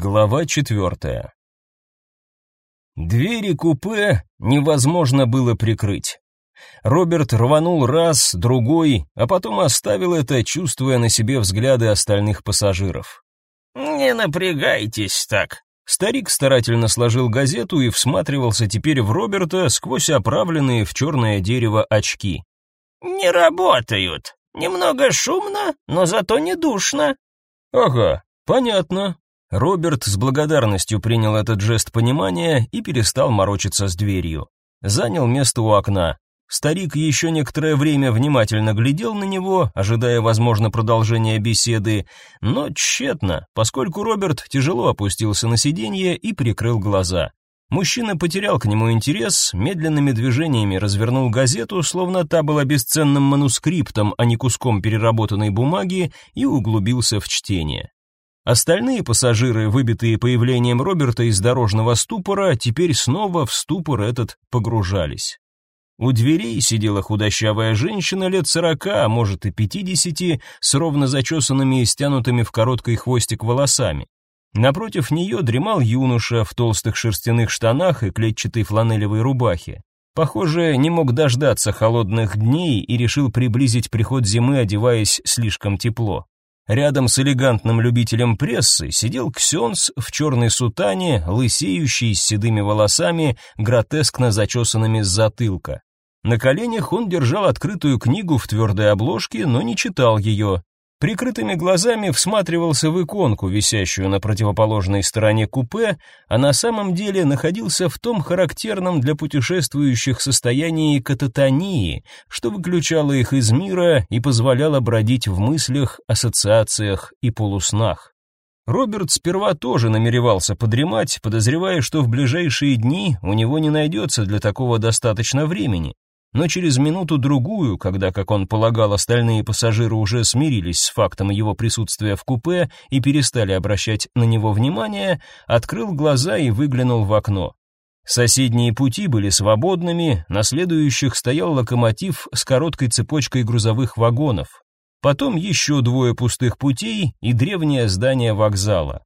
Глава четвертая. Двери купе невозможно было прикрыть. Роберт рванул раз, другой, а потом оставил это, чувствуя на себе взгляды остальных пассажиров. «Не напрягайтесь так». Старик старательно сложил газету и всматривался теперь в Роберта сквозь оправленные в черное дерево очки. «Не работают. Немного шумно, но зато не душно». «Ага, понятно. Роберт с благодарностью принял этот жест понимания и перестал морочиться с дверью. Занял место у окна. Старик еще некоторое время внимательно глядел на него, ожидая, возможно, продолжения беседы, но тщетно, поскольку Роберт тяжело опустился на сиденье и прикрыл глаза. Мужчина потерял к нему интерес, медленными движениями развернул газету, словно та была бесценным манускриптом, а не куском переработанной бумаги, и углубился в чтение. Остальные пассажиры, выбитые появлением Роберта из дорожного ступора, теперь снова в ступор этот погружались. У дверей сидела худощавая женщина лет сорока, а может и пятидесяти, с ровно зачесанными и стянутыми в короткий хвостик волосами. Напротив нее дремал юноша в толстых шерстяных штанах и клетчатой фланелевой рубахе. Похоже, не мог дождаться холодных дней и решил приблизить приход зимы, одеваясь слишком тепло. Рядом с элегантным любителем прессы сидел Ксенс в черной сутане, лысеющий с седыми волосами, гротескно зачесанными с затылка. На коленях он держал открытую книгу в твердой обложке, но не читал ее. Прикрытыми глазами всматривался в иконку, висящую на противоположной стороне купе, а на самом деле находился в том характерном для путешествующих состоянии кататонии, что выключало их из мира и позволяло бродить в мыслях, ассоциациях и полуснах. Роберт сперва тоже намеревался подремать, подозревая, что в ближайшие дни у него не найдется для такого достаточно времени. Но через минуту-другую, когда, как он полагал, остальные пассажиры уже смирились с фактом его присутствия в купе и перестали обращать на него внимание, открыл глаза и выглянул в окно. Соседние пути были свободными, на следующих стоял локомотив с короткой цепочкой грузовых вагонов. Потом еще двое пустых путей и древнее здание вокзала.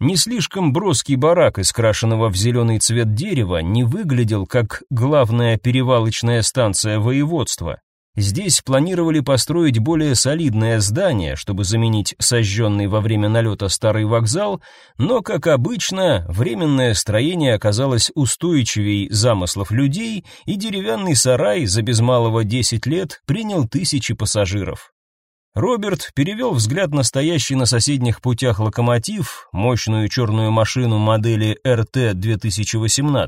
Не слишком броский барак из крашеного в зеленый цвет дерева не выглядел как главная перевалочная станция воеводства. Здесь планировали построить более солидное здание, чтобы заменить сожженный во время налета старый вокзал, но, как обычно, временное строение оказалось устойчивей замыслов людей, и деревянный сарай за без малого 10 лет принял тысячи пассажиров. Роберт перевел взгляд на стоящий на соседних путях локомотив, мощную черную машину модели РТ-2018.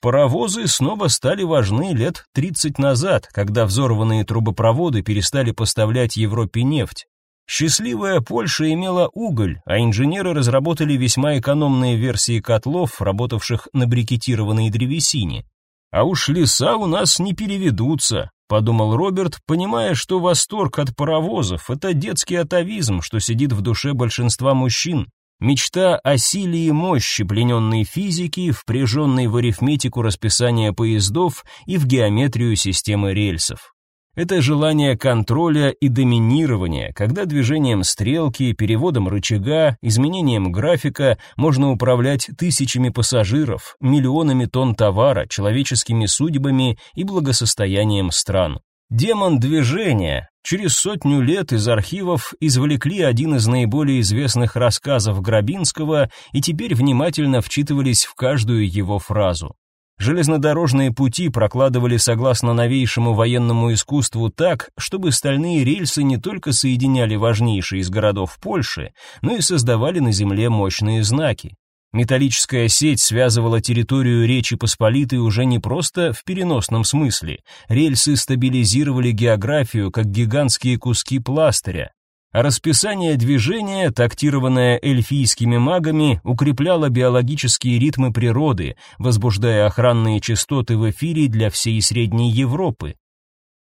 Паровозы снова стали важны лет 30 назад, когда взорванные трубопроводы перестали поставлять Европе нефть. Счастливая Польша имела уголь, а инженеры разработали весьма экономные версии котлов, работавших на брикетированной древесине. А уж леса у нас не переведутся, подумал Роберт, понимая, что восторг от паровозов это детский атовизм, что сидит в душе большинства мужчин. Мечта о силе и мощи плененной физики, впряженной в арифметику расписания поездов и в геометрию системы рельсов. Это желание контроля и доминирования, когда движением стрелки, переводом рычага, изменением графика можно управлять тысячами пассажиров, миллионами тонн товара, человеческими судьбами и благосостоянием стран. Демон движения. Через сотню лет из архивов извлекли один из наиболее известных рассказов Грабинского и теперь внимательно вчитывались в каждую его фразу. Железнодорожные пути прокладывали согласно новейшему военному искусству так, чтобы стальные рельсы не только соединяли важнейшие из городов Польши, но и создавали на земле мощные знаки. Металлическая сеть связывала территорию Речи Посполитой уже не просто в переносном смысле. Рельсы стабилизировали географию, как гигантские куски пластыря. Расписание движения, тактированное эльфийскими магами, укрепляло биологические ритмы природы, возбуждая охранные частоты в эфире для всей Средней Европы.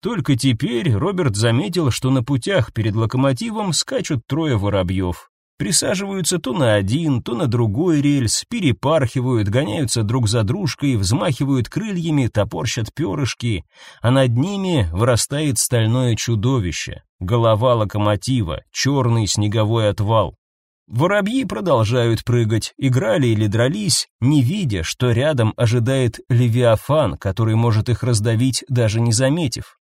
Только теперь Роберт заметил, что на путях перед локомотивом скачут трое воробьев. Присаживаются то на один, то на другой рельс, перепархивают, гоняются друг за дружкой, взмахивают крыльями, топорщат перышки, а над ними вырастает стальное чудовище, голова локомотива, черный снеговой отвал. Воробьи продолжают прыгать, играли или дрались, не видя, что рядом ожидает левиафан, который может их раздавить, даже не заметив.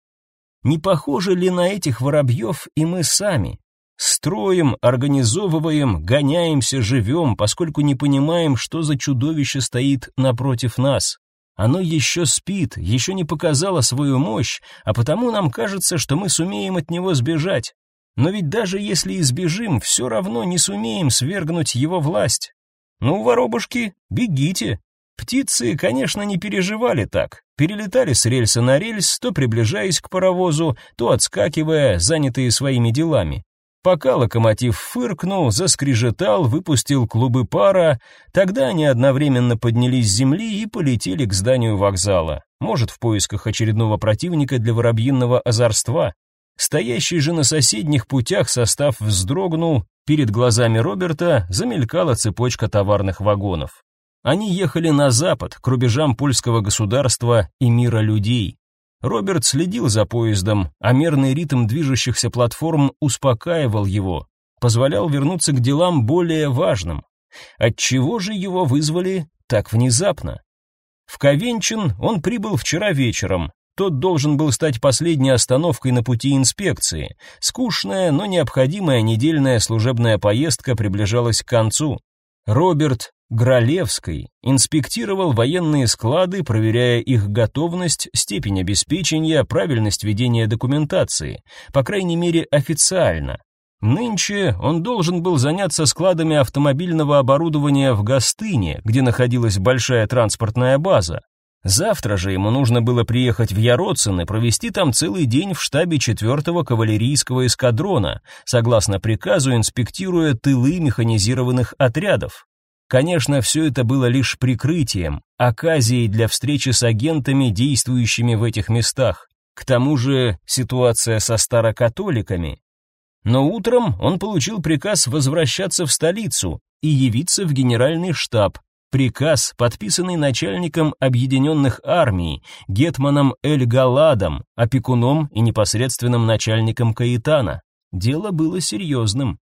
Не похожи ли на этих воробьев и мы сами? Строим, организовываем, гоняемся, живем, поскольку не понимаем, что за чудовище стоит напротив нас. Оно еще спит, еще не показало свою мощь, а потому нам кажется, что мы сумеем от него сбежать. Но ведь даже если избежим, все равно не сумеем свергнуть его власть. Ну, воробушки, бегите. Птицы, конечно, не переживали так. Перелетали с рельса на рельс, то приближаясь к паровозу, то отскакивая, занятые своими делами. Пока локомотив фыркнул, заскрежетал, выпустил клубы пара, тогда они одновременно поднялись с земли и полетели к зданию вокзала. Может, в поисках очередного противника для воробьиного озорства. Стоящий же на соседних путях состав вздрогнул, перед глазами Роберта замелькала цепочка товарных вагонов. Они ехали на запад, к рубежам польского государства и мира людей. Роберт следил за поездом, а мерный ритм движущихся платформ успокаивал его, позволял вернуться к делам более важным. Отчего же его вызвали так внезапно? В Ковенчин он прибыл вчера вечером, тот должен был стать последней остановкой на пути инспекции. Скучная, но необходимая недельная служебная поездка приближалась к концу. Роберт Гралевский инспектировал военные склады, проверяя их готовность, степень обеспечения, правильность ведения документации, по крайней мере официально. Нынче он должен был заняться складами автомобильного оборудования в Гастыне, где находилась большая транспортная база. Завтра же ему нужно было приехать в Яроцин и провести там целый день в штабе 4-го кавалерийского эскадрона, согласно приказу инспектируя тылы механизированных отрядов. Конечно, все это было лишь прикрытием, оказией для встречи с агентами, действующими в этих местах. К тому же ситуация со старокатоликами. Но утром он получил приказ возвращаться в столицу и явиться в генеральный штаб, Приказ, подписанный начальником объединенных армий, гетманом Эль-Галадом, опекуном и непосредственным начальником Каитана. Дело было серьезным.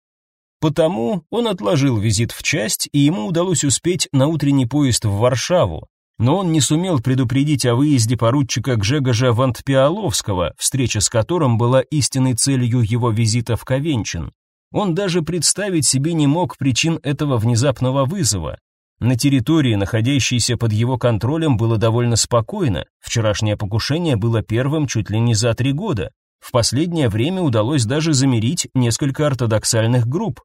Потому он отложил визит в часть, и ему удалось успеть на утренний поезд в Варшаву. Но он не сумел предупредить о выезде поручика Гжегожа Вантпиаловского, встреча с которым была истинной целью его визита в Ковенчин. Он даже представить себе не мог причин этого внезапного вызова. На территории, находящейся под его контролем, было довольно спокойно. Вчерашнее покушение было первым чуть ли не за три года. В последнее время удалось даже замерить несколько ортодоксальных групп.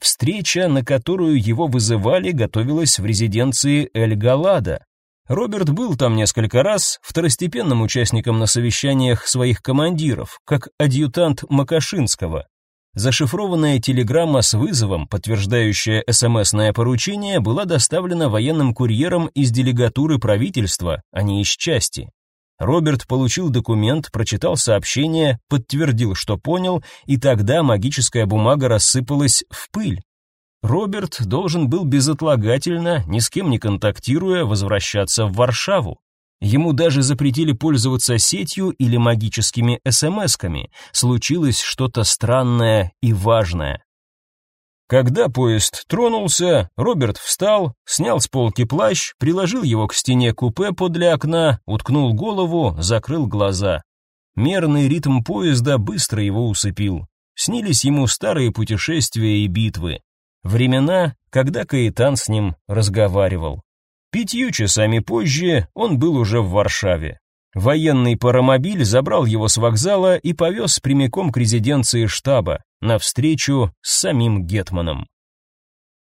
Встреча, на которую его вызывали, готовилась в резиденции Эль-Галада. Роберт был там несколько раз, второстепенным участником на совещаниях своих командиров, как адъютант Макашинского. Зашифрованная телеграмма с вызовом, подтверждающая СМСное поручение, была доставлена военным курьером из делегатуры правительства, а не из части. Роберт получил документ, прочитал сообщение, подтвердил, что понял, и тогда магическая бумага рассыпалась в пыль. Роберт должен был безотлагательно, ни с кем не контактируя, возвращаться в Варшаву. Ему даже запретили пользоваться сетью или магическими СМСками. Случилось что-то странное и важное. Когда поезд тронулся, Роберт встал, снял с полки плащ, приложил его к стене купе подле окна, уткнул голову, закрыл глаза. Мерный ритм поезда быстро его усыпил. Снились ему старые путешествия и битвы. Времена, когда Каэтан с ним разговаривал. Пятью часами позже он был уже в Варшаве. Военный паромобиль забрал его с вокзала и повез прямиком к резиденции штаба, на встречу с самим гетманом.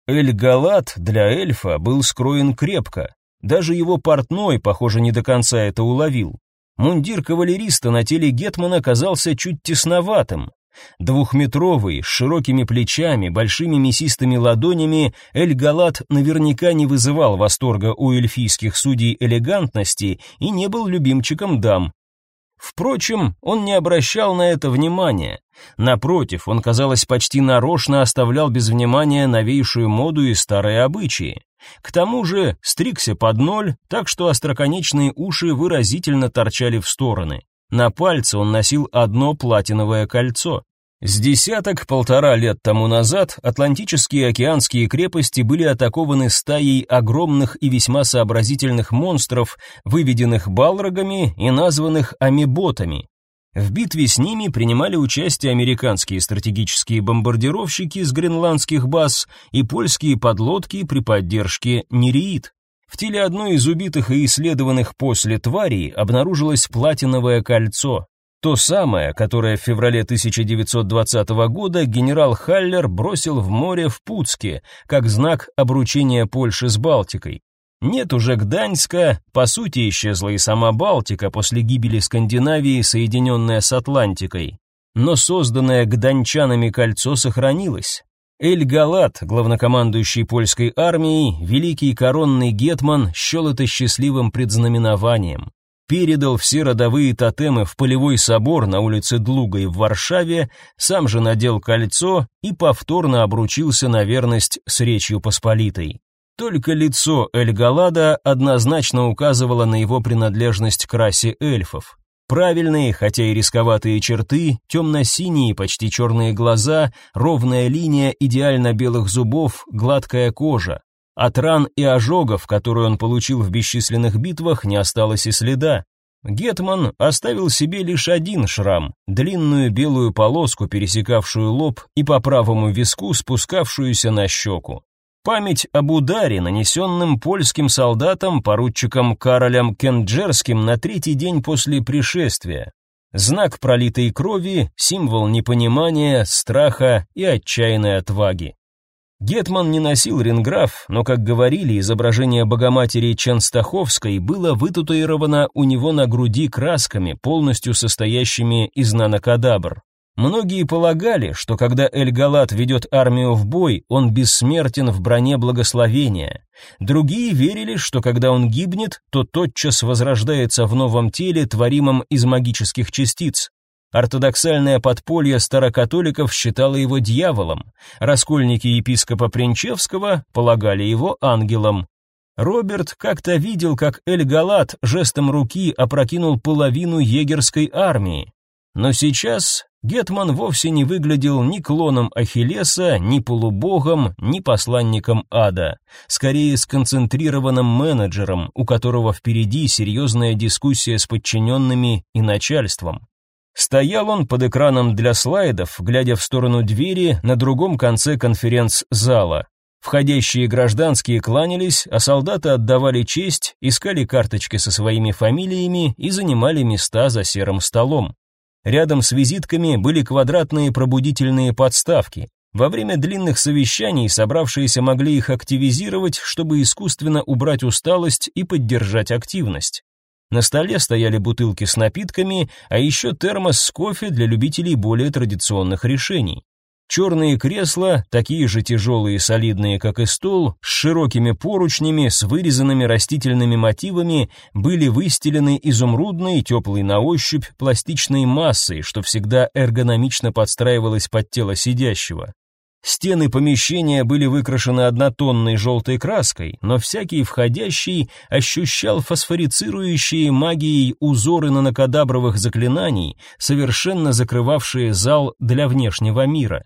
Эль-Галат для эльфа был скроен крепко. Даже его портной, похоже, не до конца это уловил. Мундир кавалериста на теле гетмана казался чуть тесноватым, Двухметровый, с широкими плечами, большими мясистыми ладонями, Эль-Галат наверняка не вызывал восторга у эльфийских судей элегантности и не был любимчиком дам. Впрочем, он не обращал на это внимания. Напротив, он, казалось, почти нарочно оставлял без внимания новейшую моду и старые обычаи. К тому же стригся под ноль, так что остроконечные уши выразительно торчали в стороны. На пальце он носил одно платиновое кольцо. С десяток-полтора лет тому назад атлантические океанские крепости были атакованы стаей огромных и весьма сообразительных монстров, выведенных балрогами и названных амеботами. В битве с ними принимали участие американские стратегические бомбардировщики с гренландских баз и польские подлодки при поддержке Нереид. В теле одной из убитых и исследованных после тварей обнаружилось платиновое кольцо. То самое, которое в феврале 1920 года генерал Халлер бросил в море в Пуцке, как знак обручения Польши с Балтикой. Нет уже Гданьска, по сути исчезла и сама Балтика после гибели Скандинавии, соединенная с Атлантикой. Но созданное гданчанами кольцо сохранилось. Эль Галат, главнокомандующий польской армией, великий коронный гетман, счел это счастливым предзнаменованием передал все родовые тотемы в полевой собор на улице Длугой в Варшаве, сам же надел кольцо и повторно обручился на верность с Речью Посполитой. Только лицо Эльгалада однозначно указывало на его принадлежность к расе эльфов. Правильные, хотя и рисковатые черты, темно-синие, почти черные глаза, ровная линия идеально белых зубов, гладкая кожа. От ран и ожогов, которые он получил в бесчисленных битвах, не осталось и следа. Гетман оставил себе лишь один шрам, длинную белую полоску, пересекавшую лоб и по правому виску спускавшуюся на щеку. Память об ударе, нанесенном польским солдатам поручиком Каролем Кенджерским на третий день после пришествия. Знак пролитой крови, символ непонимания, страха и отчаянной отваги. Гетман не носил ринграф, но, как говорили, изображение Богоматери Ченстаховской было вытатуировано у него на груди красками, полностью состоящими из нанокадабр. Многие полагали, что когда Эль-Галат ведет армию в бой, он бессмертен в броне благословения. Другие верили, что когда он гибнет, то тотчас возрождается в новом теле, творимом из магических частиц. Ортодоксальное подполье старокатоликов считало его дьяволом, раскольники епископа Принчевского полагали его ангелом. Роберт как-то видел, как Эль-Галат жестом руки опрокинул половину егерской армии. Но сейчас Гетман вовсе не выглядел ни клоном Ахиллеса, ни полубогом, ни посланником ада, скорее сконцентрированным менеджером, у которого впереди серьезная дискуссия с подчиненными и начальством. Стоял он под экраном для слайдов, глядя в сторону двери на другом конце конференц-зала. Входящие гражданские кланялись, а солдаты отдавали честь, искали карточки со своими фамилиями и занимали места за серым столом. Рядом с визитками были квадратные пробудительные подставки. Во время длинных совещаний собравшиеся могли их активизировать, чтобы искусственно убрать усталость и поддержать активность. На столе стояли бутылки с напитками, а еще термос с кофе для любителей более традиционных решений. Черные кресла, такие же тяжелые и солидные, как и стол, с широкими поручнями, с вырезанными растительными мотивами, были выстелены изумрудной, теплой на ощупь, пластичной массой, что всегда эргономично подстраивалось под тело сидящего. Стены помещения были выкрашены однотонной желтой краской, но всякий входящий ощущал фосфорицирующие магией узоры нанокадабровых заклинаний, совершенно закрывавшие зал для внешнего мира.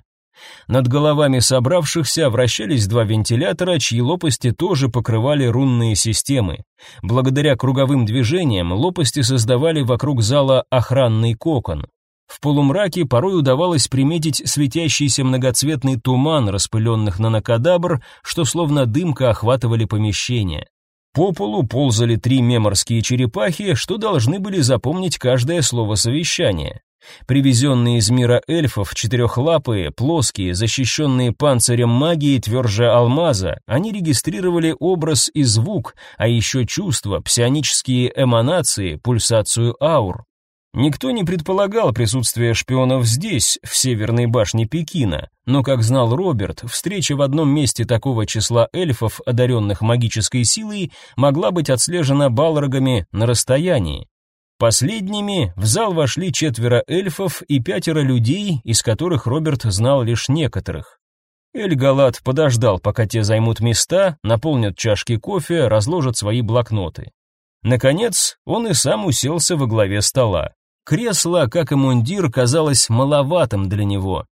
Над головами собравшихся вращались два вентилятора, чьи лопасти тоже покрывали рунные системы. Благодаря круговым движениям лопасти создавали вокруг зала охранный кокон. В полумраке порой удавалось приметить светящийся многоцветный туман распыленных нанокадабр, что словно дымка охватывали помещение. По полу ползали три меморские черепахи, что должны были запомнить каждое слово совещания. Привезенные из мира эльфов, четырехлапые, плоские, защищенные панцирем магии тверже алмаза, они регистрировали образ и звук, а еще чувства, псионические эманации, пульсацию аур. Никто не предполагал присутствие шпионов здесь, в северной башне Пекина, но, как знал Роберт, встреча в одном месте такого числа эльфов, одаренных магической силой, могла быть отслежена балрогами на расстоянии. Последними в зал вошли четверо эльфов и пятеро людей, из которых Роберт знал лишь некоторых. Эльгалат подождал, пока те займут места, наполнят чашки кофе, разложат свои блокноты. Наконец, он и сам уселся во главе стола. Кресло, как и мундир, казалось маловатым для него.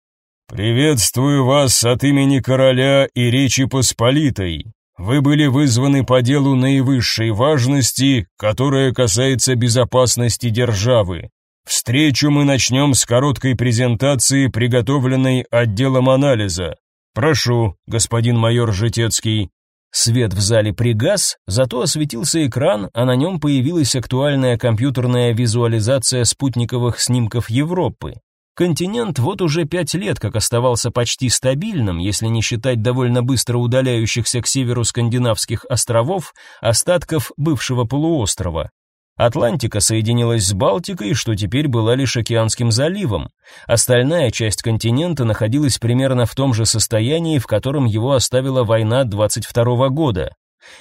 «Приветствую вас от имени короля и Речи Посполитой. Вы были вызваны по делу наивысшей важности, которое касается безопасности державы. Встречу мы начнем с короткой презентации, приготовленной отделом анализа. Прошу, господин майор Житецкий». Свет в зале пригас, зато осветился экран, а на нем появилась актуальная компьютерная визуализация спутниковых снимков Европы. Континент вот уже пять лет как оставался почти стабильным, если не считать довольно быстро удаляющихся к северу скандинавских островов, остатков бывшего полуострова. Атлантика соединилась с Балтикой, что теперь была лишь океанским заливом. Остальная часть континента находилась примерно в том же состоянии, в котором его оставила война 22 года.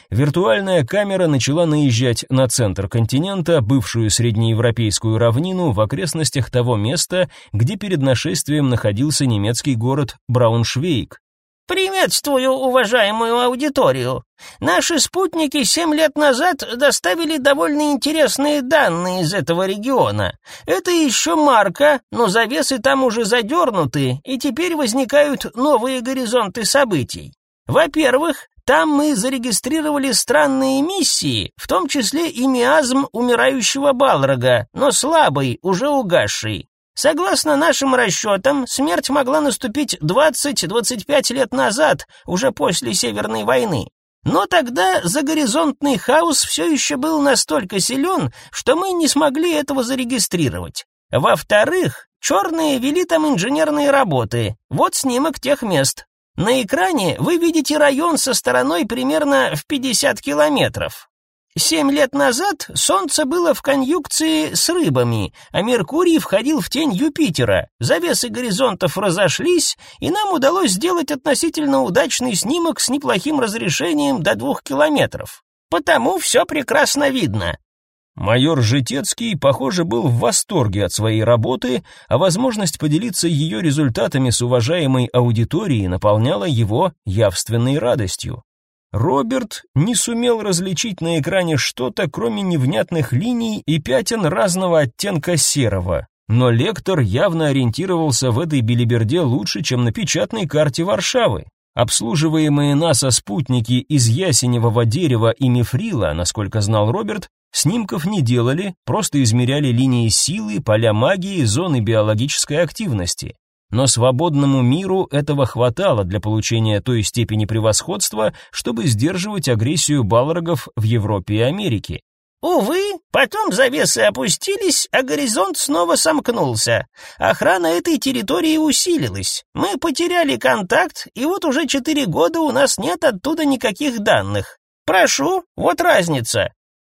Виртуальная камера начала наезжать на центр континента, бывшую среднеевропейскую равнину в окрестностях того места, где перед нашествием находился немецкий город Брауншвейг. «Приветствую уважаемую аудиторию. Наши спутники семь лет назад доставили довольно интересные данные из этого региона. Это еще марка, но завесы там уже задернуты, и теперь возникают новые горизонты событий. Во-первых, там мы зарегистрировали странные миссии, в том числе и миазм умирающего Балрога, но слабый, уже угасший. Согласно нашим расчетам, смерть могла наступить 20-25 лет назад, уже после Северной войны. Но тогда загоризонтный хаос все еще был настолько силен, что мы не смогли этого зарегистрировать. Во-вторых, черные вели там инженерные работы. Вот снимок тех мест. На экране вы видите район со стороной примерно в 50 километров. Семь лет назад Солнце было в конъюнкции с рыбами, а Меркурий входил в тень Юпитера. Завесы горизонтов разошлись, и нам удалось сделать относительно удачный снимок с неплохим разрешением до двух километров. Потому все прекрасно видно. Майор Житецкий, похоже, был в восторге от своей работы, а возможность поделиться ее результатами с уважаемой аудиторией наполняла его явственной радостью. Роберт не сумел различить на экране что-то, кроме невнятных линий и пятен разного оттенка серого. Но лектор явно ориентировался в этой белиберде лучше, чем на печатной карте Варшавы. Обслуживаемые НАСА спутники из ясеневого дерева и мифрила, насколько знал Роберт, снимков не делали, просто измеряли линии силы, поля магии, зоны биологической активности но свободному миру этого хватало для получения той степени превосходства, чтобы сдерживать агрессию балрогов в Европе и Америке. Увы, потом завесы опустились, а горизонт снова сомкнулся. Охрана этой территории усилилась. Мы потеряли контакт, и вот уже четыре года у нас нет оттуда никаких данных. Прошу, вот разница.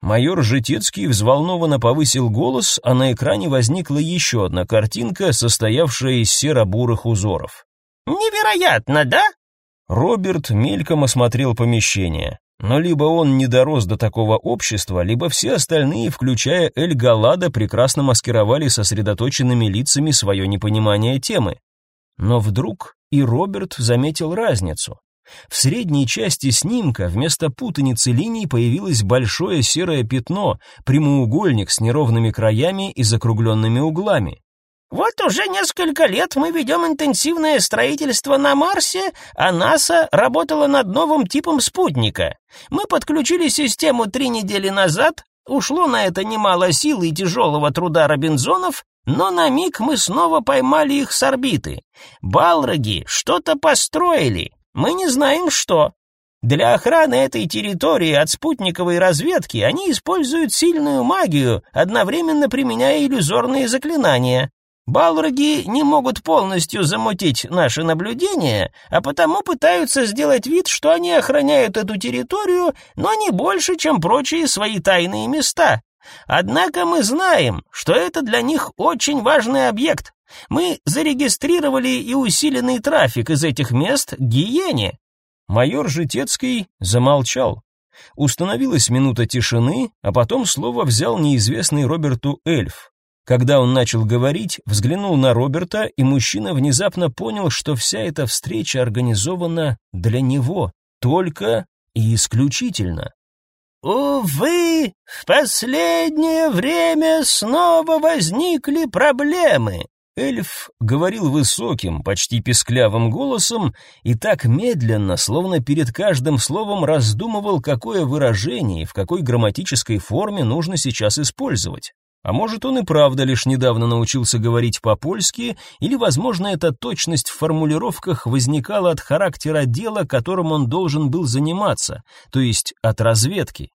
Майор Житецкий взволнованно повысил голос, а на экране возникла еще одна картинка, состоявшая из серо-бурых узоров. «Невероятно, да?» Роберт мельком осмотрел помещение. Но либо он не дорос до такого общества, либо все остальные, включая Эль Галада, прекрасно маскировали сосредоточенными лицами свое непонимание темы. Но вдруг и Роберт заметил разницу. В средней части снимка вместо путаницы линий появилось большое серое пятно, прямоугольник с неровными краями и закругленными углами. Вот уже несколько лет мы ведем интенсивное строительство на Марсе, а НАСА работала над новым типом спутника. Мы подключили систему три недели назад, ушло на это немало сил и тяжелого труда Робинзонов, но на миг мы снова поймали их с орбиты. Балроги что-то построили, мы не знаем что. Для охраны этой территории от спутниковой разведки они используют сильную магию, одновременно применяя иллюзорные заклинания. Балроги не могут полностью замутить наши наблюдения, а потому пытаются сделать вид, что они охраняют эту территорию, но не больше, чем прочие свои тайные места. Однако мы знаем, что это для них очень важный объект. Мы зарегистрировали и усиленный трафик из этих мест к Гиене. Майор Житецкий замолчал. Установилась минута тишины, а потом слово взял неизвестный Роберту эльф. Когда он начал говорить, взглянул на Роберта, и мужчина внезапно понял, что вся эта встреча организована для него, только и исключительно. Увы, в последнее время снова возникли проблемы. Эльф говорил высоким, почти песклявым голосом и так медленно, словно перед каждым словом раздумывал, какое выражение и в какой грамматической форме нужно сейчас использовать. А может, он и правда лишь недавно научился говорить по-польски, или, возможно, эта точность в формулировках возникала от характера дела, которым он должен был заниматься, то есть от разведки.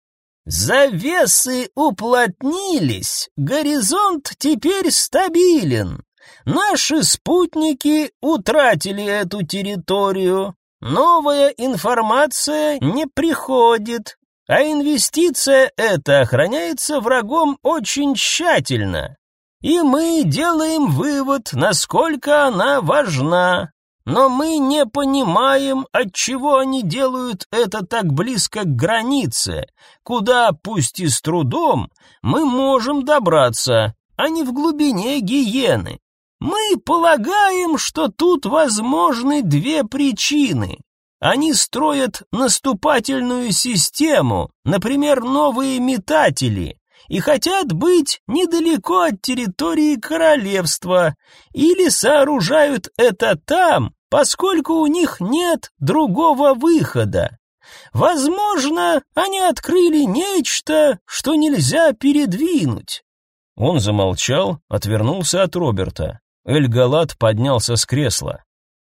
«Завесы уплотнились, горизонт теперь стабилен. Наши спутники утратили эту территорию. Новая информация не приходит, а инвестиция эта охраняется врагом очень тщательно. И мы делаем вывод, насколько она важна. Но мы не понимаем, от чего они делают это так близко к границе, куда, пусть и с трудом, мы можем добраться, а не в глубине гиены. Мы полагаем, что тут возможны две причины. Они строят наступательную систему, например, новые метатели, и хотят быть недалеко от территории королевства, или сооружают это там, поскольку у них нет другого выхода. Возможно, они открыли нечто, что нельзя передвинуть. Он замолчал, отвернулся от Роберта. Эль-Галат поднялся с кресла.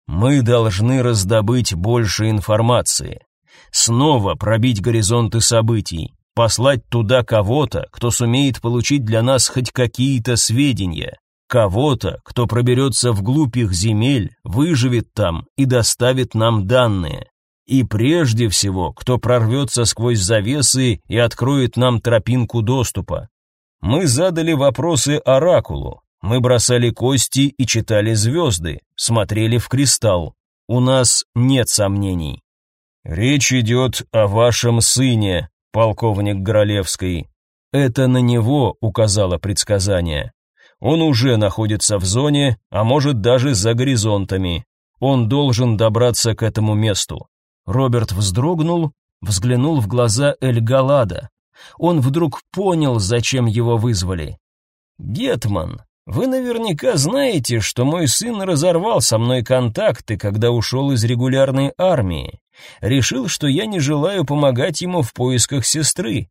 «Мы должны раздобыть больше информации. Снова пробить горизонты событий, послать туда кого-то, кто сумеет получить для нас хоть какие-то сведения, кого-то, кто проберется вглубь их земель, выживет там и доставит нам данные. И прежде всего, кто прорвется сквозь завесы и откроет нам тропинку доступа. Мы задали вопросы Оракулу, мы бросали кости и читали звезды, смотрели в кристалл. У нас нет сомнений. Речь идет о вашем сыне, полковник Горолевский. Это на него указало предсказание. Он уже находится в зоне, а может даже за горизонтами. Он должен добраться к этому месту. Роберт вздрогнул, взглянул в глаза Эль-Галада. Он вдруг понял, зачем его вызвали. Гетман, вы наверняка знаете, что мой сын разорвал со мной контакты, когда ушел из регулярной армии. Решил, что я не желаю помогать ему в поисках сестры.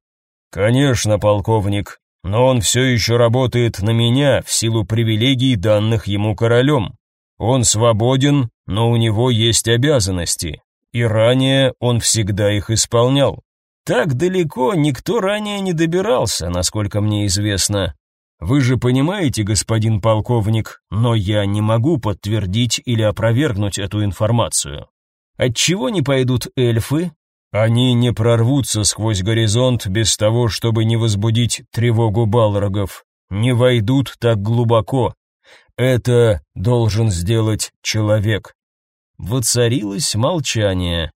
Конечно, полковник, но он все еще работает на меня в силу привилегий, данных ему королем. Он свободен, но у него есть обязанности, и ранее он всегда их исполнял. Так далеко никто ранее не добирался, насколько мне известно. Вы же понимаете, господин полковник, но я не могу подтвердить или опровергнуть эту информацию. Отчего не пойдут эльфы? Они не прорвутся сквозь горизонт без того, чтобы не возбудить тревогу балрогов. Не войдут так глубоко. Это должен сделать человек. Воцарилось молчание.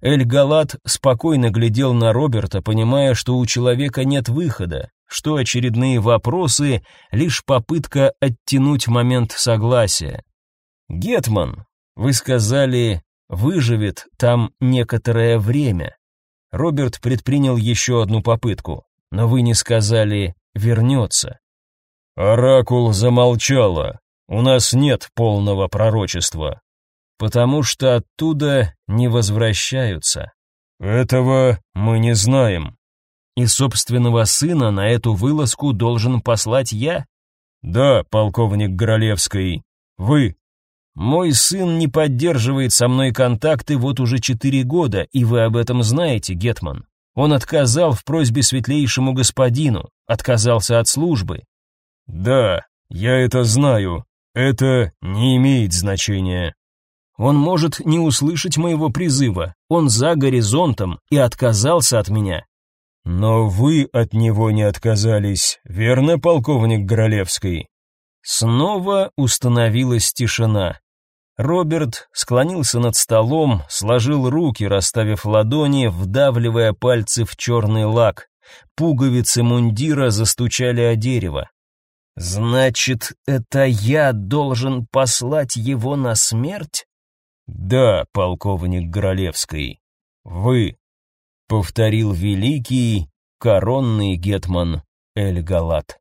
Эль-Галат спокойно глядел на Роберта, понимая, что у человека нет выхода, что очередные вопросы — лишь попытка оттянуть момент согласия. «Гетман, вы сказали, выживет там некоторое время». Роберт предпринял еще одну попытку, но вы не сказали «вернется». «Оракул замолчала. У нас нет полного пророчества. Потому что оттуда не возвращаются. Этого мы не знаем. И собственного сына на эту вылазку должен послать я? Да, полковник Горолевский, вы. Мой сын не поддерживает со мной контакты вот уже четыре года, и вы об этом знаете, Гетман. Он отказал в просьбе светлейшему господину, отказался от службы. Да, я это знаю. Это не имеет значения. Он может не услышать моего призыва. Он за горизонтом и отказался от меня. Но вы от него не отказались, верно, полковник Горолевский? Снова установилась тишина. Роберт склонился над столом, сложил руки, расставив ладони, вдавливая пальцы в черный лак. Пуговицы мундира застучали о дерево. Значит, это я должен послать его на смерть? Да, полковник Горолевский. Вы повторил великий коронный гетман Эль-Галат.